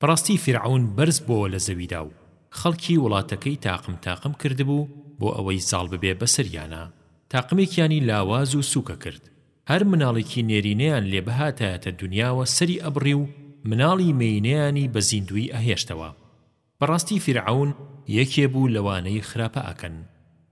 بەڕاستی فیرعەون بەرز بۆوە لە زەویدا و خەڵکی وڵاتەکەی تاقم تاقم کردبوو بۆ ئەوەی زاڵ ببێ بەسەریانا، تاقمێکیانی لاواز و سووک ئەکرد، هەر مناڵێکی نێرینەیان لێ بهاتایەتە دونیاوە سەری ئەبڕی و مناڵی مێینەیانی بە زیندووی ئەهێشتەوە. بەڕاستی فیرعەون یەکێ بوو لەوانەی خراپە ئەکەن.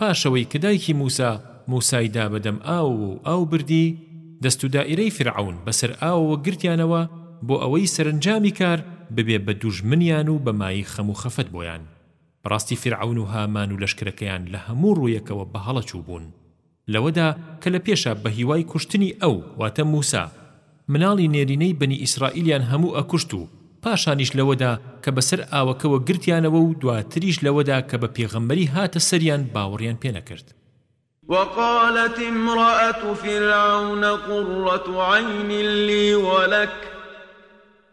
پاش ئەوەی کە دایکی موسا موسای دا بە دەم ئاوەوە و ئاو بردی، دەست و دائیرەی فیرعەون بە سەر ئاوەوە گرتیانەوە بۆ ئەوەی سەرەنجامی کار ببێ بە دوژمنیان و بە مایەی خەم و خەفەت بۆیان. بەڕاستی فیرعەون و هامان و لەشکرەکەیان لە هەموو ڕوویەکەوە بە هەڵە چووبوون لەوەدا کە لە پێشا بە هیوای کوشتنی ئەو، واتە موسا، مناڵی نێرینەی بەنی ئیسرائیلیان هەموو ئەکوشت و پاشانیش لەوەدا کە بەسەر ئاوەکەوە گرتیانەوە و دواتریش لەوەدا کە بە پێغەمبەری هاتە سەریان باوەڕیان پێ نەکرد. وقالت امرأة فرعون قرة عین لی ولک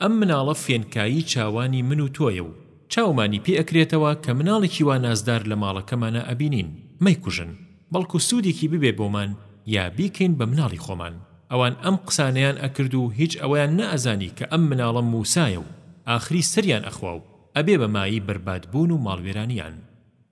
ئەم مناڵە فێنکایی چاوانی من و تۆیە و چاومانی پێ ئەکرێتەوە کە مناڵێکی وا نازدار لە ماڵەکەمانا ئەبینین مەیکوژن بەڵکو سودێکی ببێ بۆمان یا بیکەین بە مناڵی خۆمان ئەوان ئەم قسانەیان ئەکرد و هیچ ئەوەیان نەئەزانی کە ئەم مناڵە موسایە و ئاخری سەریان ئەخوا و ئەبێ بە مایی بەربادبوون و ماڵوێرانیان.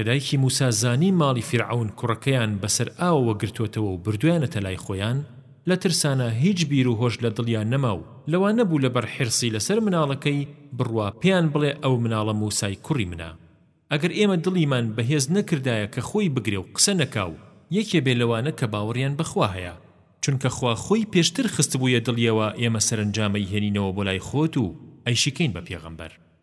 کە دایکی موسا زانی ماڵی فیرعەون کوڕەکەیان بەسەر ئاوەوە گرتۆتەوە و بردویانەتە لای خۆیان لە ترسانا هیچ بیر و هۆش لە دڵیا نەما و لەوە نەبوو لە بەر حیرصی لەسەر مناڵەکەی بڕوا پێیان بڵێ ئەو مناڵە موسای کوڕی منە ئەگەر ئێمە دڵیمان بەهێز نەکردایە کە خۆی بگرێ و قسە نەکا و یەکێ بێ لەوانە کە باوەڕیان بە خوا هەیە چونکە خوا خۆی پێشتر خستبوویە دڵیەوە ئێمە سەرەنجامەی هێنینەوە بۆ لای خۆت و ئەیشیکەین بە پێغەمبەر.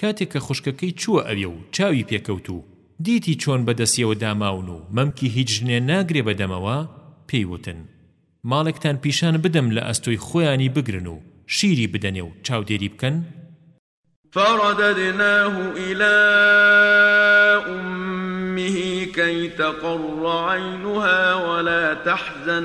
کاتێک کە خوشکەکەی چووە ئەوێ و چاوی پێکەوت و دیتی چۆن بە دەسیەوە داماون و مەمکی هیچ ژنێ ناگرێ بە دەمەوە، پێی وتن، ماڵێکتان پیشان بدەم لە ئەستۆی خۆیانی بگرن و شیری بدەنێ و چاودێری بکەن؟ فَرَدَدْنَاهُ إِلَىٰ أُمِّهِ کَیْ تَقَرَّ عَیْنُهَا وَلَا تَحْزَنَ،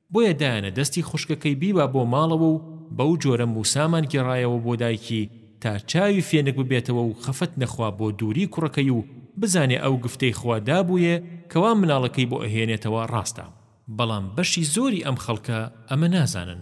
بۆیە دایانە دەستی خوشکەکەی بیبا بۆ ماڵەوە و بەو جۆرە موسامان گێڕایەوە بۆ دایکی تا چاوی فێنک ببێتەوە و خەفەت نەخوا بۆ دووری کوڕەکەی و بزانێ ئەو گفتەی خوا دابوویێ کەوا مناڵەکەی بۆ ئەهێنێتەوە ڕاستە بەڵام بەشی زۆری ئەم خەڵکە ئەمە نازانن.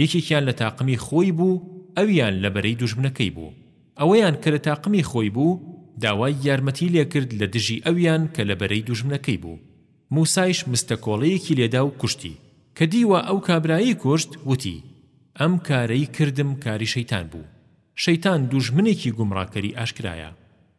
یەکێکیان لە تاقمی خۆی بوو ئەویان لە بەرەی دوژمنەکەی بوو ئەوەیان کە لە تاقمی خۆی بوو داوای یارمەتی لێکرد لە دژی ئەویان کە لە بەرەی دوژمنەکەی بوو موسایش مستە کۆڵەیەکی لێدا و کوشتی کە دیوە ئەو کابرایەی کوشت وتی ئەم کارەی کردم کاری شەیتان بوو شەیتان دوژمنێکی گومڕاکەری ئاشکرایە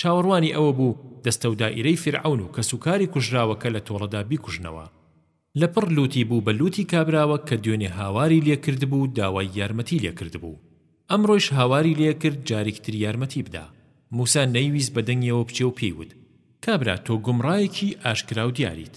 چاوەڕوانی ئەوە بوو دەستەودائیرەی فیرعەون و کەسوکاری کوژراوەکە لە تۆڵەدا بیکوژنەوە. لەپڕ لووتی بوو بە لووتی کابراوە کە دوێنێ هاواری لێ کردبوو و داوای یارمەتی لێ کردبوو. ئەمڕۆیش هاواری لێ کرد جاریک تر یارمەتی بدا. مووسا نەیویست بە دەنگیەوە بچێ و پێی وت، کابرا تۆ گومڕایەکی ئاشکرا و دیاریت.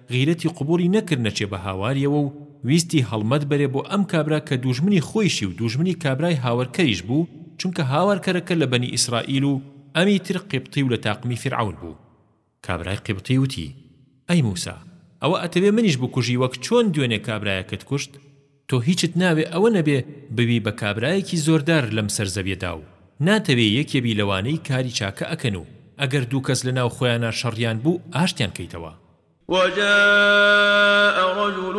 غیرەتی قبوڵی نەکرد نەچێ بە هاواریەوە و ویستی هەڵمەت بەرێ بۆ ئەم کابرا کە دووژمنی خۆیشی و دووژمنی کابرای هاوەرکەریش بوو چونکە هاوارکەرەکە لە بەنی ئیسرائیل و ئەمی تر قیبطی و لە تاقمی فیرعەون بوو کابرای قیبطی وتی ئەی موسا ئەوە ئەتەوێ منیش بکوژی وەک چۆن دوێنێ کابرایەکت کوشت تۆ هیچت ناوێ ئەوە نەبێ ببی بە کابرایەکی زۆردار لەم سەر زەویەدا و ناتەوێ یەکێ بی لەوانەی کاری چاکە ئەکەن و ئەگەر دوو کەس لەناو خۆیانا شەڕیان بوو ئاشتیان کەیتەوە. وجاء رجل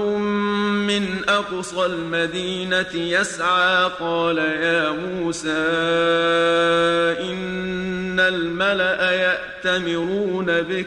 من أقصى المدينة يسعى قال يا موسى إن الملأ يأتمرون بك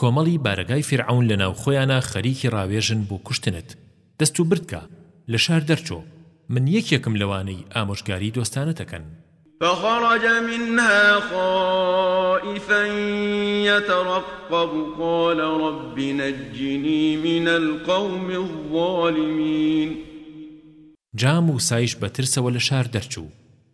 کۆمەڵی بارەگای فیرعەون لەناو خۆیانا خەریکی ڕاوێژن بۆ کوشتنت دەست و برد کە لە شار دەرچۆ من یەکێکم لەوانەی ئامۆژگاری دۆستانەتەکەن. فخرج منها خائفا يترقب قال رب نجني من القوم الظالمين جا موسایش بە ترسەوە لە شار دەرچوو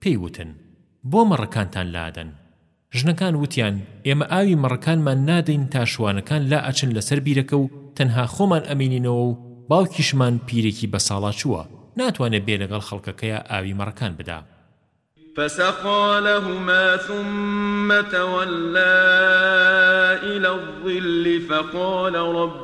پێی وتن، بۆ مەڕەکانتان لادەن؟ ژنەکان وتیان، ئێمە ئاوی مەڕەکانمان نادەین تا شوانەکان لا ئەچن لەسەر بیرەکە و تەنها خۆمان ئەمینینەوە و باوکیشمان پیرێکی بەساڵاچووە، ناتوانێ بێ لەگەڵ خەڵکەکەیا ئاوی مەڕەکان بدا. فسقا لهما ثم تولى الى الظل فقال رب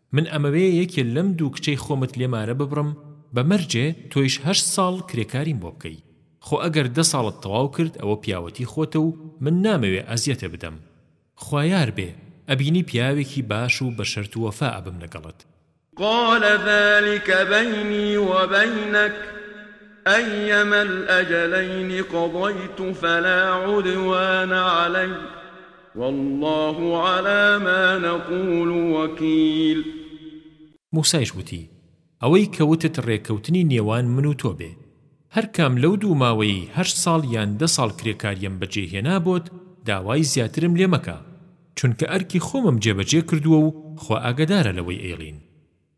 من ئەمەوێ یەکێ لەم دوو کچەی خۆمت لێ مارە ببڕم بە مەرجێ تۆیش هەشت ساڵ کرێکاریم بۆ بکەی خۆ ئەگەر دە ساڵت تەواو کرد ئەوە پیاوەتی خۆتە و من نامەوێ ئەزیەتێ بدەم خوایار بێ ئەبینی پیاوێکی باش و بە شەرت و وەفا ئەبم لەگەڵت. قال ذلك بيني وبينك أيما الأجلين قضيت فلا عدوان علي واللە علی ما نقول وکیل. موسایش وتی، ئەوەی کە وتت رێککەوتنی نێوان من و تۆ بێ، هەر کام لەو دوو ماوەیەی هەشت ساڵ یان دە ساڵ کرێکاریەم بە جێ هێنا بۆت داوای زیاترم لێ مەکە، چونکە ئەرکی خۆمم جێ بە جێ کردووە و خوا ئاگەدارە لەوەی ئەیڵین.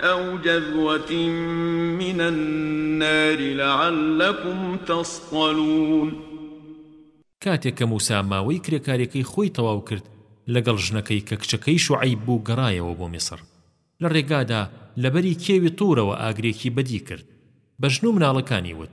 أَوْ جَذْوَةٍ مِّنَ النَّارِ لَعَلَّکُمْ تَصْطَلُونَ کاتێک کە موسا ماوەی کرێکاریەکەی خۆی تەواو کرد لەگەڵ ژنەکەی کە کچەکەی شوعەیب بوو گەڕایەوە بۆ میسڕ لە ڕێگادا لەبەری کێوی طورەوە ئاگرێکی بەدی کرد بە ژن و مناڵەکانی وت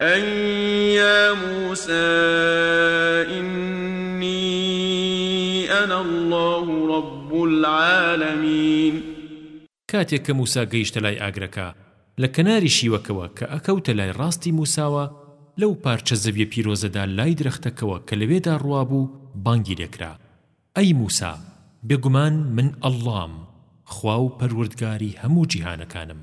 ئەی یا موسی ئیننی ئەنا اللە رب العالمین. کاتێک کە موسی گەیشتە لای ئاگرەکە لە کەناری شیوەکەوە کە ئەکەوتە لای ڕاستی موساوە لەو پارچە زەویە پیرۆزەدا لای درەختەکەوە کە لەوێدا ڕوابوو بانگی لێکرا ئەی موسی بێگومان من اللەم خوا و پەروەردگاری هەموو جیهانەکانم.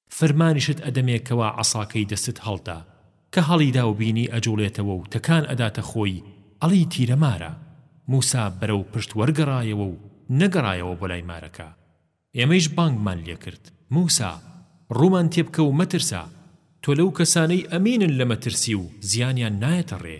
فرمانیشت ئەدەمێ کەوا عەساکەی دەستت هەڵدا، کە هەڵیدا و بینی ئەجوڵێتەوە و تەکان ئەداتە خۆی ئەڵێی تیرە مارە، موسا بەرەو پشت وەرگەڕایەوە و نەگەڕایەوە بۆ لای مارەکە، ئێمەیش بانگمان لێ کرد، موسا! ڕوومان تێ بکە و مەترسە، تۆ لەو کەسانەی ئەمینن لە مەترسی و زیانیان نایەتە ڕێ.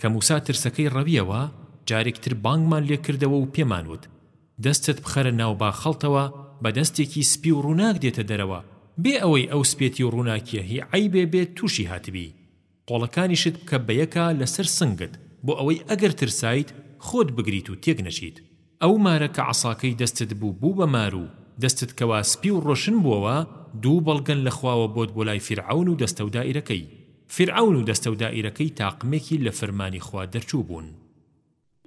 کە موسا ترسەکەی ڕەویەوە جارێک تر بانگمان لێ کردەوە و پێمان وت، دەستت بخەرە ناو با خەڵتەوە بە دەستێکی سپی و ڕووناک دێتە دەرەوە، بێ ئەوەی ئەو سپێتی و ڕووناکیە هی عەیبێ بێت تووشی هاتبی، قۆڵەکانیشت بکە بە یەکا لە سەر سنگت، بۆ ئەوەی ئەگەر ترسایت خۆت بگریت و تێک نەچیت. ئەو مارە کە عەساکەی دەستت بوو بوو بە مار و دەستت کەوا سپی و ڕۆشن بووەوە دوو بەڵگەن لە خواوە بۆت بۆ لای فیرعەون و دەستە و دائیرەکەی فیرعەون و دەستە و دائیرەکەی تاقمێکی لە فرمانی خوا دەرچوو بوون.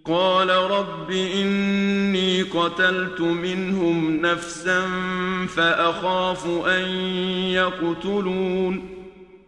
قال رب إني قتلت منهم نفسا فأخاف أن يقتلون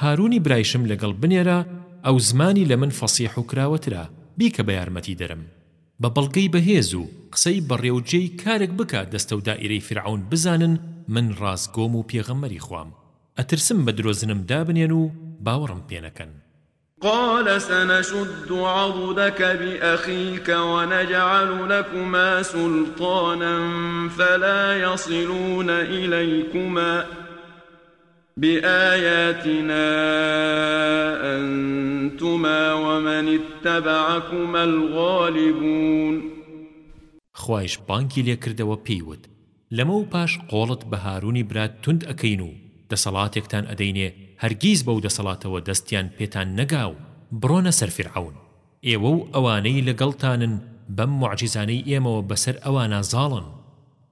هارونی برایشم لەگەڵ بنێرە ئەو زمانی لە من فەسیح و کراوەترە بیکە بە یارمەتی دەرم بە بەڵگەی بەهێز و قسەی بەڕێو جێی کارک بکە دەستەو دائیرەی فیرعەون بزانن من ڕاستگۆم و پێغەمبەری خوام ئەترسم بە درۆزنم دابنێن و باوەڕم پێ نەکەن قال سنشد عضدك بأخيك ونجعل لكما سلطانا فلا يصلون إليكما بآیاتنا انتما ومن اتبعکما الغالبون. خوایش بانگی لێ کردەوە پێی وت، لەمەو پاش قۆڵت بە هارونی برات توند ئەکەین و دەسەڵاتێکتان ئەدەینێ هەرگیز بەو دەسەڵاتەوە دەستیان پێتان نەگا و بڕۆنە سەر فیرعەون ئێوە و ئەوانەی لەگەڵتانن بەم موعجیزانەی ئێمەوە بەسەر ئەوانا زاڵن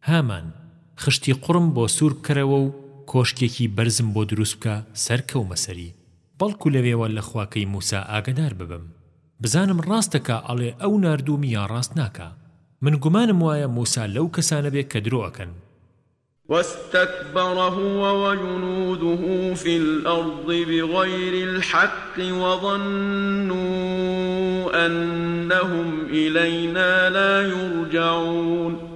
هامان، خشتی قوڕم بۆ سوور بکەرەوە و کۆشکێکی بەرزم بۆ دروست بکە، سەر کەومە سەری، بەڵکو لەوێوە لە خواکەی موسا ئاگەدار ببم، بزانم ڕاست دەکا ئەڵێ ئەو ناردووم یا ڕاست ناکا، من گومانم وایە موسا لەو کەسانە بێ کە درۆ ئەکەن. واستکبر هو وجنوده فی الارض بغیر الحق وظنوا انهم الینا لا یرجعون.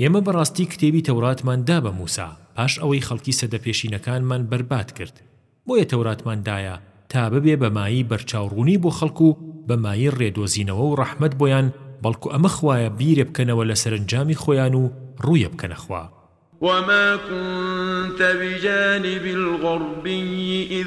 ئێمە بەڕاستی کتێبی تەوراتمان دا بە موسا پاش ئەوەی خەڵکی سەدە پێشینەکانمان بەرباد کرد، بۆیە تەوراتمان دایە تا ببێ بە مایەی بەرچاوڕوونی بۆ خەڵک و بە مایەی ڕێدۆزینەوە و ڕەحمەت بۆیان، بەڵکو ئەمە خوایە بیرێ بکەنەوە لە سەرەنجامی خۆیان و ڕوویە بکەنە خوا. وما كنت بجانب الغربي إذ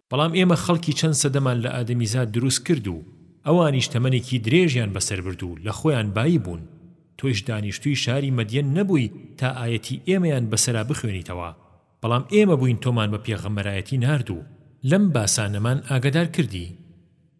بەڵام ئێمە خەڵکی چەند سەدەمان لە ئادەمیزاد دروست کرد و ئەوانیش تەمەنێکی درێژیان بەسەر برد و لە خۆیان بایی بوون، تۆیش دانیشتووی شاری مەدیەن نەبووی تا ئایەتی ئێمەیان بەسەرا بخوێنیتەوە، بەڵام ئێمە بووین تۆمان بە پێغەمبەرایەتی نارد و لەم باسانەمان ئاگەدار کردی.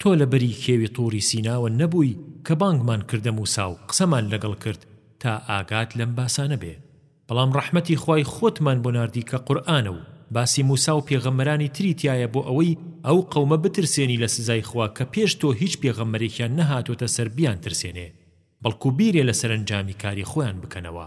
تۆ لە بەری کێوی طوری سیناوە نەبووی کە بانگمان کردە موسا و قسەمان لەگەڵ کرد تا ئاگات لەم باسانە بێ بەڵام ڕەحمەتی خوای خۆتمان بۆ ناردی کە قورئانە و باسی موسا و پێغەمبەرانی تری تیایە بۆ ئەوەی ئەو قەومە بترسێنی لە سزای خوا کە پێش تۆ هیچ پێغەمبەرێکیان نەهاتۆتە سەر بیانترسێنێ بەڵکو بیرێ لە سەرەنجامی کاری خۆیان بکەنەوە.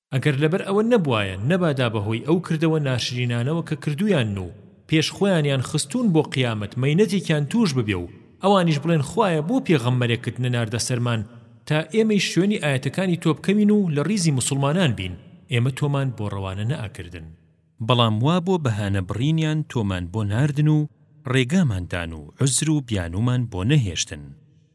ئەگەر لەبەر ئەوە نەبوایە نەبادا بەهۆی ئەو کردەوە ناشرینانەوە کە کردوویان و پێش خۆیانیان خستوون بۆ قیامەت مەینەتێکیان تووش ببێ و ئەوانیش بڵێن خوایە بۆ پێغەمبەرێکت نەناردە سەرمان تا ئێمەیش شوێنی ئایەتەکانی تۆ بکەوین و لە ڕیزی موسڵمانان بین ئێمە تۆمان بۆ ڕەوانە نەئەکردن بەڵام وا بۆ بەهانە بڕینیان تۆمان بۆ ناردن و ڕێگامان دان و عوزر و بیانوومان بۆ نەهێشتن.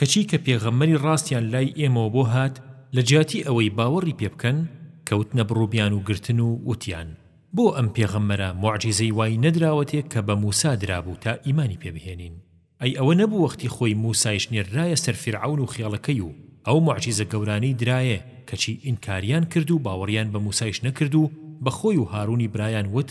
کەچی کە پێغەمبەری ڕاستیان لای ئێمەوە بۆ هات لەجیاتی ئەوەی باوەڕی پێ بکەن کەوتنە بڕوبیان و گرتن و وتیان، بۆ ئەم پێغەمبەرە موعجیزەی وای نەدراوەتێ کە بە موسا درابوو تا ئیمانی پێ بهێنین، ئەی ئەوە نەبوو وەختی خۆی موسایش نێررایە سەر فیرعەون و خێڵەکەی و ئەو موعجیزە گەورانەی درایێ کەچی ئینکاریان کرد و باوەڕیان بە موسایش نەکرد و بە خۆی و هارونی برایان وت،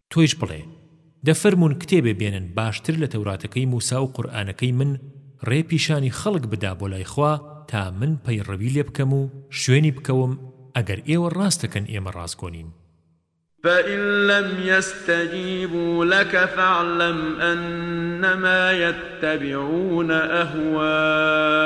تۆیش بڵێ، دە فەرموون کتێبێ بێنن باشتر لە تەوراتەکەی موسا و قورئانەکەی من ڕێ پیشانی خەڵک بدا بۆ لای خوا تا من پەیڕەوی لێ بکەم و شوێنی بکەوم ئەگەر ئێوە ڕاست دەکەن ئێمە ڕاستگۆ نین. فَإِن لَّمْ يَسْتَجِیبُوا لَکَ فَاعْلَمْ أَنَّمَا یَتَّبِعُونَ أَهْوَاءَهُمْ،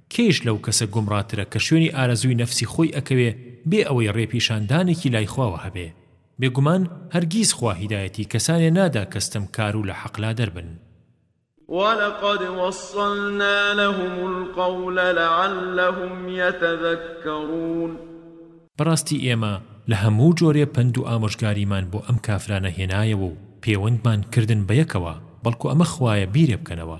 کێیش لەو کەسە گومڕاترە کە شوێنی ئارەزووی نەفسی خۆی ئەکەوێ بێ ئەوەی ڕێ پیشاندانێکی لای خواوە هەبێ بێگومان هەرگیز خوا هیدایەتی کەسانێ نادا کە ستەم کارو لە حەق لادەر بن. ولقد وصلنا لهم القول لعلهم يتذكرون بەڕاستی ئێمە لە هەموو جۆرێ پەند و ئامۆژگاریمان بۆ ئەم کافرانە هێنایەوە و پێوەندمان کردن بە یەکەوە بەڵکو ئەمە خوایە بیرێ بکەنەوە.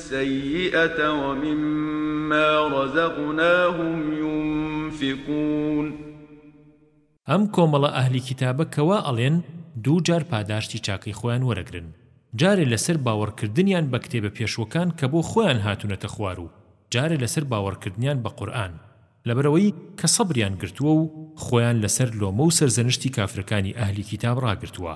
السییئەتە ومما رزقناهم ینفقون. ئەم کۆمەڵە ئەهلی کیتابە کە وا ئەڵێن دوو جار پاداشتی چاکەی خۆیان وەرەگرن جارێ لەسەر باوەڕکردنیان بە کتێبە پێشوەکان کە بۆ خۆیان هاتونەتە خوار و جارێ لەسەر باوەڕکردنیان بە قورئان لەبەرئەوەی کە سەبریان گرتووە و خۆیان لەسەر لۆمە و سەرزەنشتی کافرەکانی ئەهلی کیتاب ڕاگرتووە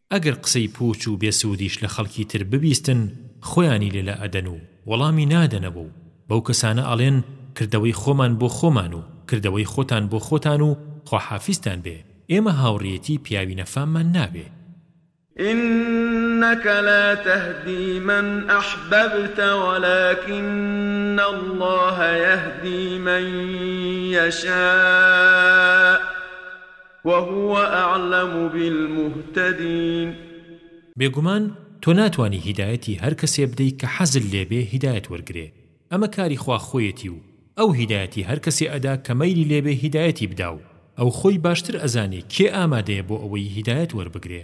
ئەگەر قسەی پووچ و بێ سوودیش لە خەڵکی تر ببیستن خۆیانی لێ لا ئەدەن و وەڵامی نادەنەوە و بەو کەسانە ئەڵێن کردەوەی خۆمان بۆ خۆمان و کردەوەی خۆتان بۆ خۆتان و خواحافیزتان بێ ئێمە هاوڕێیەتی پیاوی نەفاممان ناوێ. انک لا تهدی من احببت ولکن الله یهدی من یشاء وهو اعلم بالمهتدین. بێگومان تۆ ناتوانی هیدایەتی هەر کەسێ بدەی کە حەزل لێ بێ هیدایەت وەرگرێ ئەمە کاری خوا خۆیەتی و ئەو هیدایەتی هەر کەسێ ئەدا کە مەیلی لێ بێ هیدایەتی بدا و ئەو خۆی باشتر ئەزانێ کێ ئامادەیە بۆ ئەوەی هیدایەت وەربگرێ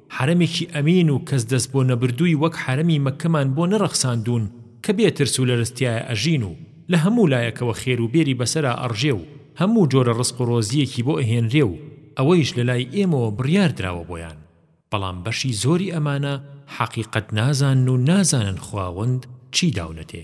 حەرەمێکی ئەمین و کەس دەست بۆ نەبردووی وەک حەرەمی مەککەمان بۆ نەڕەخساندوون کە بێ ترس و لەرز تیایا ئەژین و لە هەموو لایەکەوە خێر و بێری بەسەرا ئەڕژێ و هەموو جۆرە ڕزق و ڕۆزییەکی بۆ ئەهێنرێ و ئەوەیش لە لای ئێمەوە بڕیار دراوە بۆیان بەڵام بەشی زۆری ئەمانە حەقیقەت نازانن و نازانن خواوەند چی داونەتێ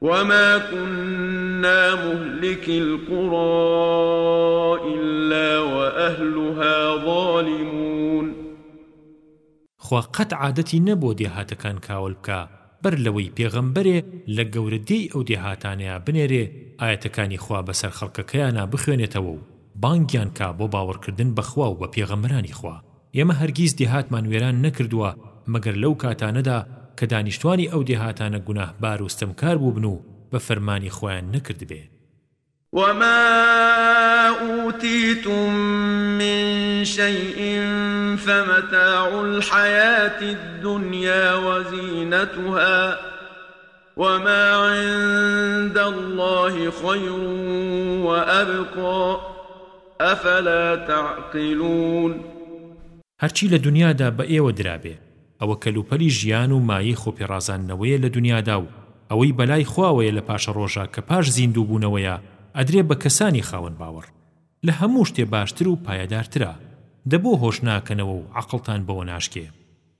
وما کنا مهلکی القری الا واهلها ظالمون خوا قەت عادەتی نەبووە دێهاتەکان کاول بکا بەر لەوەی پێغەمبەرێ لە گەورە دێی ئەو دێهاتانەیا بنێرێ ئایەتەکانی خوا بەسەر خەڵکەکەیانا بخوێنێتەوە و بانگیان کا بۆ باوەڕکردن بە خوا و بە پێغەمبەرانی خوا. ئێمە هەرگیز دێهاتمان وێران نەکردووە مەگەر لەو کاتانەدا کە دانیشتوانی ئەو دێهاتانە گوناهبار و ستەمکار بووبن و بە فەرمانی خوایان نەکردبێ. وما ئوتیتم من شیء فمتاع الحیاة الدنیا وزینتها. وما عند اللە خیر وابقی افلا تعقلون هەرچی لە دونیادا بە ئێوە درابێ ئەوە کەلوپەلی ژیان و مایەی خۆپێڕازاندنەوەیە لە دونیادا و ئەوەی بەلای خواوەیە لە پاشەڕۆژا کە پاش زیندووبوونەوەیە ئەدرێ بە کەسانی خاوەن باوەڕ لە هەموو شتێ باشتر و پایەدارترە دە بۆ هۆش ناکەنەوە و عەقڵتان بەوە ناشکێ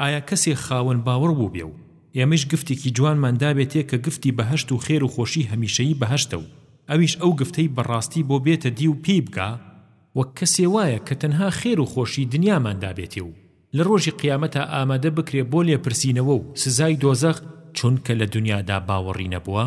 ئایا کەسێ خاوەن باوڕ بووبێ و ئێمەیش گفتێکی جوانمان دابێتێ کە گفتی بەهەشت و خێر و خۆشی هەمیشەیی بەهەشتە و ئەویش ئەو گفتەی بە ڕاستی بۆ بێتە دی و پێی بگا، وەک کەسێ وایە کە تەنها خێر و خۆشی دنیامان دابێتێ و لە ڕۆژی قیامەتا ئامادە بکرێ بۆ لێپرسینەوە و سزای دۆزەخ چونکە لە دنیادا باوەڕی نەبووە؟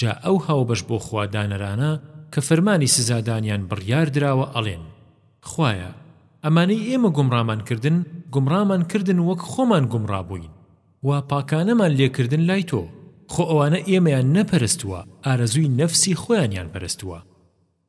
جا ئەو هاوبەش بۆ خوا دانەرانە کە فەرمانی سزادانیان بڕیار دراوە ئەڵێن، خوایە ئەمانەی ئێمە گومڕامان کردن گومڕامان کردن وەک خۆمان گومڕا بووین و پاکانەمان لێ کردن لای تۆ، خۆ ئەوانە ئێمەیان نەپەرستووە ئارەزووی نەفسی خۆیانیان پەرستووە.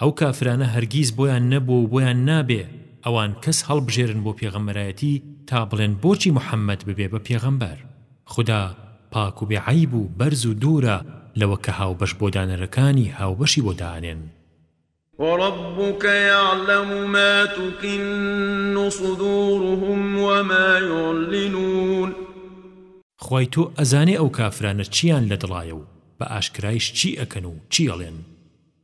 ئەو کافرانە هەرگیز بۆیان نەبووە و بۆیان نابێ ئەوان کەس هەڵبژێرن بۆ پێغەمبەرایەتی تا بڵێن بۆچی محمد ببێ بە پێغەمبەر خودا پاک و بێ عەیب و بەرز و دوورە لەوە کە هاوبەش بۆ دانەرەکانی هاوبەشی بۆ دانێن. وربک یعلم ما تکن صدورهم وما یعلنون خوای تۆ ئەزانێ ئەو کافرانە چییان لە دڵایە و بە ئاشکرایش چی ئەکەن و چی ئەڵێن.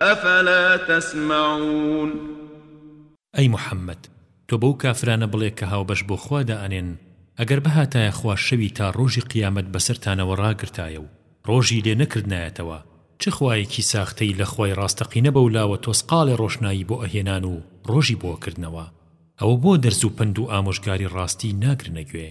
افلا تسمعون. ئەی محەممەد، تۆ بەو کافرانە بڵێ کە هاوبەش بۆ خوا دائەنێن، ئەگەر بهاتایە خوا شەوی تا ڕۆژی قیامەت بەسەرتانەوە ڕاگرتایە و ڕۆژی لێ نەکردنایەتەوە، چ خوایەکی ساختەی لە خوای ڕاستەقینە بەولاوە تۆسقاڵێ ڕۆشنایی بۆ ئەهێنان و ڕۆژی بۆ ئەکردنەوە؟ ئەوە بۆ دەرس و پەند و ئامۆژگاری ڕاستی ناگرنە گوێ؟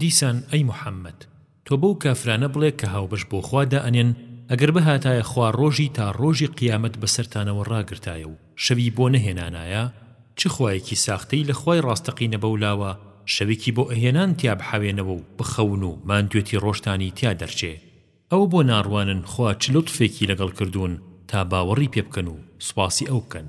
دیسان ئەی محمد تۆ بەو کافرانە بڵێ کە هاوبەش بۆ خوا دائەنێن ئەگەر بهاتایە خوا ڕۆژی تا ڕۆژی قیامەت بەسەرتانەوە ڕاگرتایە و شەوی بۆ نەهێنانایە چ خوایەکی ساختەی لە خوای ڕاستەقینە بەو لاوە شەوێکی بۆ ئەهێنان تیا بحەوێنەوە و بخەون و ماندوێتی ڕۆژتانی تیا دەرچێ ئەوە بۆ ناڕوانن خوا چ لوتفێکی لەگەڵ کردوون تا باوەڕی پێ بکەن و سوپاسی ئەو بکەن.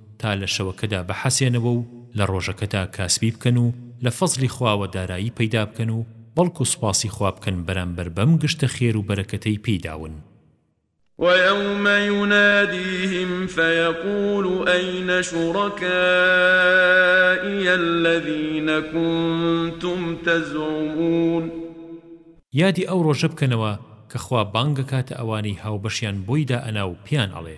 تا لە شەوەکەدا بحەسێنەوە و لە ڕۆژەکەدا کاسبی بکەن و لە فەزڵی خواوە دارایی پەیدا بکەن و بەڵکو سوپاسی خوا بکەن بەرامبەر بەم گشتە خێر و بەرەکەتەی پێی داون. وَیَوْمَ یُنَادِیهِمْ فَیَقُولُ ئَیْنَ شُرَکَائِیَ الَّذِینَ کُنْتُمْ تَزْعُمُونَ یادی ئەو ڕۆژە بکەنەوە کە خوا بانگ ئەکاتە ئەوانەی هاوبەشیان بۆی دائەنا و پێیان ئەڵێ.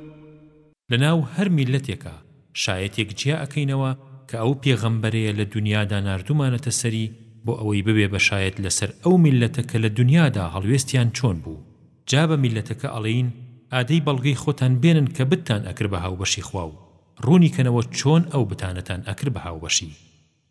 لەناو هەر میللەتێکا شایەتێک جیا ئەکەینەوە کە ئەو پێغەمبەرەیە لە دونیادا ناردومانەتە سەری بۆ ئەوەی ببێ بە شایەت لەسەر ئەو میللەتە کە لە دونیادا هەڵوێستیان چۆن بوو جا بە میللەتەکە ئەڵێین ئادەی بەڵگەی خۆتان بێنن کە بتتان ئەکرد بە هاوبەشی خوا و ڕوونی کەنەوە چۆن ئەو بتانەتان ئەکرد بە هاوبەشی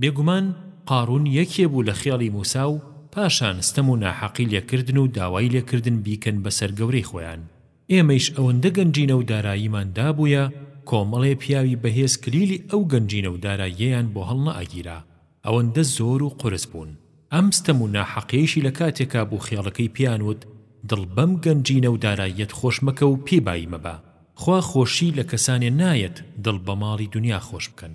بێگومان قارون یەکێ بوو لە خێڵی موسا و پاشان ستەم و ناحەقی لێ کردن و داوای لێ کردن بیکەن بە سەر گەورەی خۆیان ئێمەیش ئەوەندە گەنجینە و داراییمان دابوویە کۆمەڵێ پیاوی بەهێز کلیلی ئەو گەنجینە و داراییەیان بۆ هەڵنەئەگیرا ئەوەندە زۆر و قورس بوون ئەم ستەم و ناحەقیەیشی لە کاتێکا بوو خێڵەکەی پێیان وت دڵ بەم گەنجینە و داراییەت خۆش مەکە و پێی بایی مەبە خوا خۆشی لە کەسانێ نایەت دڵ بە ماڵی دنیا خۆش بکەن.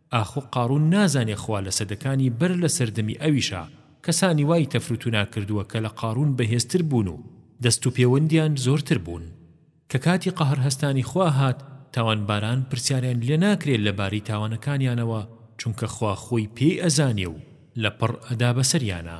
ئاخۆ قارون نازانێ خوا لە سەدەکانی بەر لە سەردەمی ئەویشا کەسانی وای تەفروتونا کردووە کە لە قارون بەهێزتر بوون و دەست و پێوەندیان زۆرتر بوون کە کاتی قەهەر هەستانی خوا هات تاوانباران پرسیاریان لێ ناکرێ لە بارەی تاوانەکانیانەوە چونکە خوا خۆی پێی ئەزانێ و لە پڕ ئەدا بەسەریانا.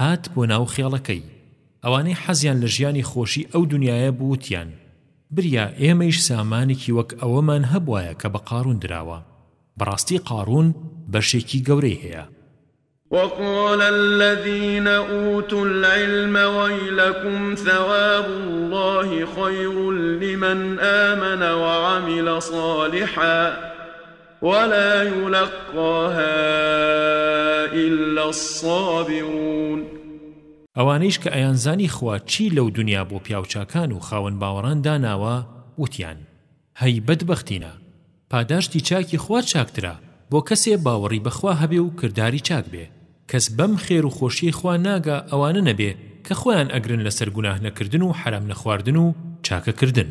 هات بۆ ناو خێڵەکەی. ئەوانەی حەزیان لە ژیانی خۆشی ئەو دونیایە بوو وتیان، بریا ئێمەیش سامانێکی وەک ئەوەمان هەبوایە کە بە قارون دراوە، بەڕاستی قارون بەشێکی گەورەی هەیە. وقال الذین اوتوا العلم ویلکم ثواب الله خیر لمن آمن وعمل صالحا ولا یلقاها الا الصابرون ئەوانەیش کە ئەیانزانی خوا چی لەو دنیا بۆ پیاوچاکان و خاوەن باوەڕان داناوە وتیان هەی بەدبەختینە پاداشتی چاکی خوا چاکترە بۆ کەسێ باوەڕی بەخوا هەبێ و کرداری چاک بێ کەس بەم خێر و خۆشیەی خوا ناگا ئەوانە نەبێ کە خۆیان ئەگرن لەسەر گوناه نەکردن و حەرام نەخواردن و چاکەکردن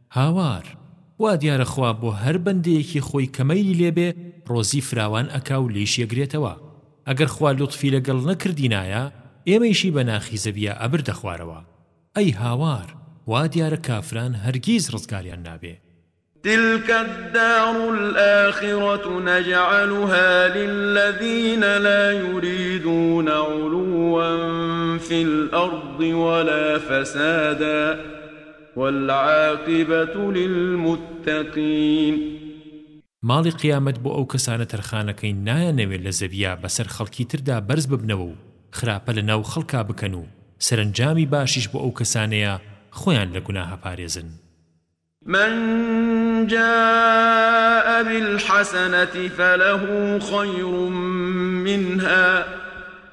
هاوار، وا دیارە خوا بۆ هەر بەندەیەکی خۆی کە مەیلی لێ بێ ڕۆزی فراوان ئەکا و لێیشی ئەگرێتەوە ئەگەر خوا لوتفی لەگەڵ نەکردینایە ئێمەیشی بە ناخی زەویا ئەبردە خوارەوە ئەی هاوار وا دیارە کافران هەرگیز ڕزگاریان نابێ. تلک الدار الآخرة نجعلها للذین لا یریدون علوا فی الأرض ولا فسادا والعاقبة للمتقین. ماڵی قیامەت بۆ ئەو کەسانە تەرخانەکەین نایانەوێت لە زەویا بەسەر خەڵکی تردا بەرز ببنەوە و خراپە لەناو خەڵکا بکەن و سەرەنجامی باشیش بۆ ئەو کەسانەیە خۆیان لە گوناه ئەپارێزن. من جاء بالحسنة فله خیر منها،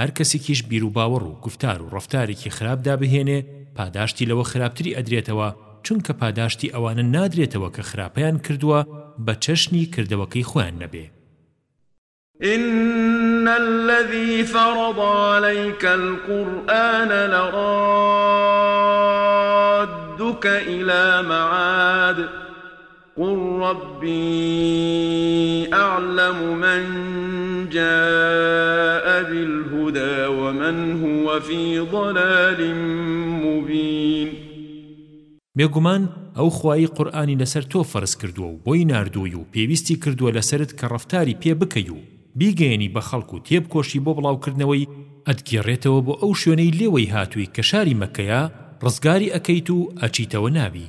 هەر کەسیکیش بیروباوەڕ و گوفتار و ڕەفتارێکی خراپ دابهێنێ پاداشتی لەوە خراپتری ئەدرێتەوە چونکە پاداشتی ئەوانە نادرێتەوە کە خراپەیان کردووە بە چەشنی کردەوەکەی خۆیان نەبێ. إن الذي فرض عليك القرآن لرادك إلى معاد قل ربی اعلم من جاء بالهدی ومن هو فی ضلال مبین بێگومان ئەو خوایەی قورئانی لەسەر تۆ فەرز کردووە و بۆی ناردووی و پێویستی کردووە لەسەرت کە ڕەفتاری پێ بکەی و بیگەیەنی بە خەڵک و تێبکۆشی بۆ بڵاوکردنەوەی ئەتگێڕێتەوە بۆ ئەو شوێنەی لێوەی هاتووی کە شاری مەککەیە ڕزگاری ئەکەیت و ئەچیتەوە ناوی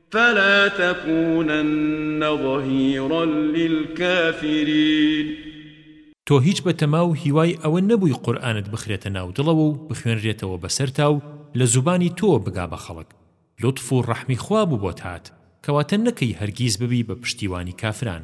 فلا تکونن ظهیرا للکافرین. تۆ هیچ بە تەما و هیوای ئەوە نەبووی قورئانت بخرێتە ناو دڵەوە و بخوێنرێتەوە بەسەرتا و لە زوبانی تۆوە بگا بە خەڵک لوتف و ڕەحمی خوا بوو بۆت هات کەواتە نەکەی هەرگیز ببی بە پشتیوانی کافران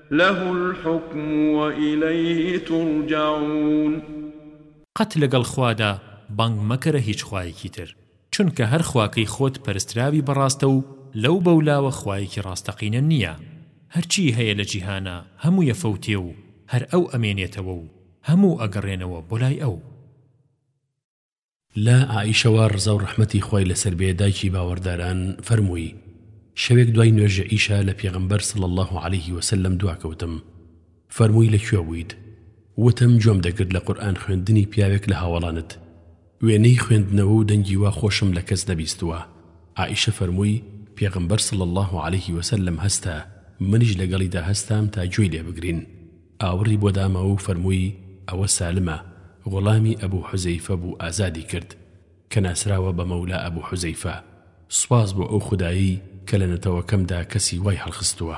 لە الحکم و الیه ترجعون. قەت لەگەڵ خوادا بانگ مەکەرە هیچ خوایەکی تر، چونکە هەر خواکەی خۆت پەرستراوی بەڕاستە و لەو بەولاوە خوایەکی ڕاستەقینە نییە، هەرچی هەیە لە جیهانە هەمووی ئەفەوتێ و هەر ئەو ئەمێنێتەوە و هەموو ئەگەڕێنەوە بۆ لای ئەو. لە عائیشەوە ڕزاو ڕەحمەتی خوای لەسەر بێ دایکی باوەڕداران فەرمووی، شەوێک دوای نوێژ عیشا لە پێغەمبەر صلی اللە علیه وسلم دواکەوتم فەرمووی لە کوێ بوویت؟ وتم گوێم دەگرت لە قورئان خوێندنی پیاوێک لە هاوەڵانت وێنەی خوێندنەوە و دەنگی وا خۆشم لە کەس نەبیستووە عائیشە فەرمووی پێغەمبەر صلی اللە علیه وسلم هەستا منیش لەگەڵیدا هەستام تا گوێی لێ بگرین ئاوڕی بۆ دامەوە و فەرمووی، ئەوە سالمە، غوڵامی ئەبو حوزەیفە بوو ئازادی کرد، کە ناسراوە بە مەولا ئەبو حوزەیفە، سوپاس بۆ ئەو خودایەی کە لە نەتەوەکەمدا کەسی وای هەڵخستووە.